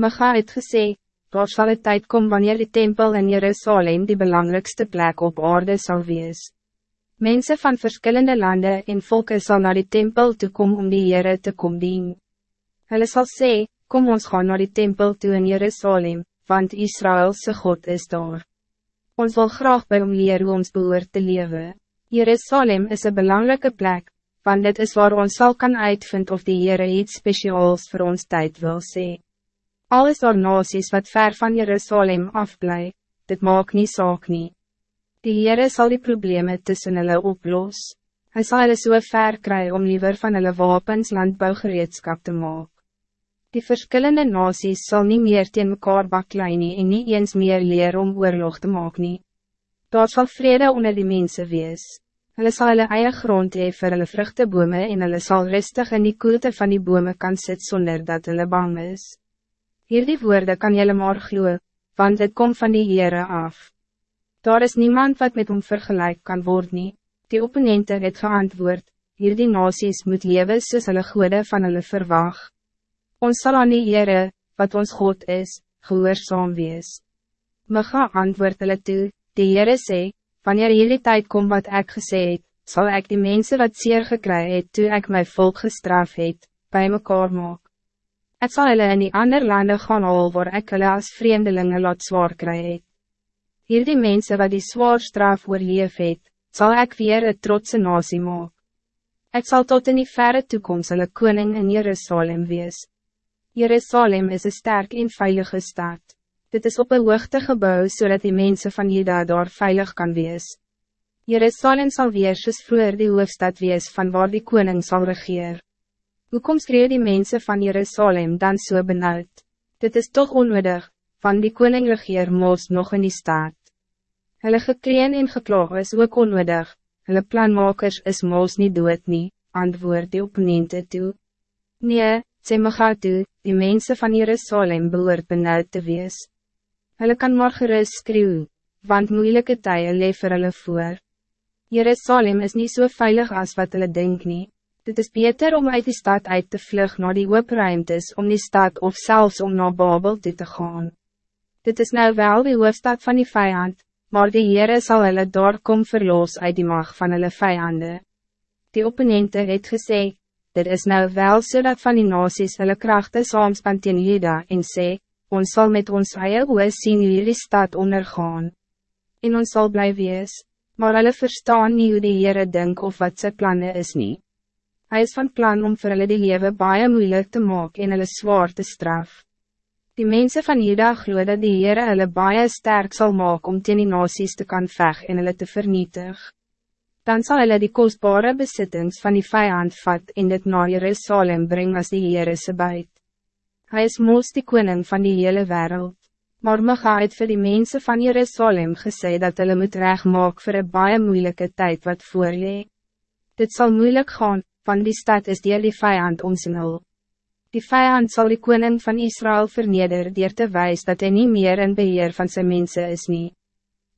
Micha het gesê, daar sal het tijd kom wanneer die tempel in Jerusalem die belangrijkste plek op aarde zal wees. Mensen van verschillende landen en volken zal naar die tempel toe kom om die Heere te kom dien. Hulle sal sê, kom ons gaan naar die tempel toe in Jerusalem, want Israëlse God is daar. Ons wil graag bij om leer hoe ons behoort te leven. Jerusalem is een belangrijke plek, want dit is waar ons zal kan uitvind of die Heere iets speciaals voor ons tijd wil sê. Alles daar nasies wat ver van Jerusalem afblij, dit maak nie saak nie. Die Heere sal die problemen tussen hulle oplos. Hij zal hulle so ver kry om liever van hulle wapens landbougereedskap te maken. Die verschillende nasies zal niet meer teen mekaar baklei nie en nie eens meer leer om oorlog te maak nie. Daar sal vrede onder die mensen wees. Hulle sal hulle eie grond hee vir hulle vruchtebome en hulle sal rustig in die koelte van die bome kan sit zonder dat hulle bang is. Hierdie woorde kan jylle maar glo, want het komt van die Heere af. Daar is niemand wat met hom vergelijk kan worden. nie. Die opponente het geantwoord, hierdie nasies moet lewe soos hulle goede van hulle verwacht. Ons zal aan die Heere, wat ons God is, gehoorzaam wees. Micha antwoord hulle toe, die Heere sê, wanneer hierdie tijd kom wat ik gesê het, sal ek die mensen wat zeer gekry het toe ek my volk gestraf het, by mekaar maak. Ek sal hulle in die ander landen gaan al waar ek hulle as vreemdelinge laat zwaar kry het. Hierdie mensen wat die zwaar straf oorleef het, sal ek weer een trotse nasie maak. Ek sal tot in die verre toekomst hulle koning in Jerusalem wees. Jerusalem is een sterk en veilige stad. Dit is op een hoogte gebouw zodat die mensen van Juda daar veilig kan wees. Jerusalem zal weer soos vroeger die hoofdstad wees van waar die koning zal regeer. Hoekom skree die mensen van Jerusalem dan so benauwd? Dit is toch onnodig, van die koning regeer moos nog in die staat. Hulle gekleen en geklaag is ook onnodig, hulle planmakers is moos niet dood nie, antwoord die opponente toe. Nee, sê Micha toe, die mensen van Jerusalem behoort benauwd te wees. Hulle kan maar gerust skreeuw, want moeilijke tye leef vir hulle voor. Jerusalem is niet zo so veilig als wat hulle denk nie. Dit is beter om uit die stad uit te vlug naar die hoopruimtes om die stad of zelfs om naar Babel toe te gaan. Dit is nou wel die hoofdstad van die vijand, maar die Heere sal hulle daar kom verloos uit die mag van hulle vijanden. Die opponente het gezegd, dit is nou wel so dat van die nasies hulle krachte saamspan teen Juda en sê, ons zal met ons eie oe sien hierdie stad ondergaan. En ons zal bly wees, maar hulle verstaan nie hoe die Heere denk of wat sy plannen is nie. Hij is van plan om vir hulle die lewe baie moeilijk te maken en hulle zwaar te straf. Die mensen van Juda glo dat die Heere hulle baie sterk zal maken om teen die nasies te kan veg en hulle te vernietigen dan zal hulle die kostbare besittings van die vijand vat en dit naar Jerusalem brengen als die Heere se buit. Hy is moos die koning van die hele wereld. Maar Micha het vir die mensen van Jerusalem gesê dat hulle moet recht maak vir een baie moeilike tijd wat voorlee. Dit zal moeilijk gaan, want die stad is die die vijand omsingel. Die vijand zal die koning van Israël verneder dier te wijs dat hij niet meer in beheer van zijn mensen is niet.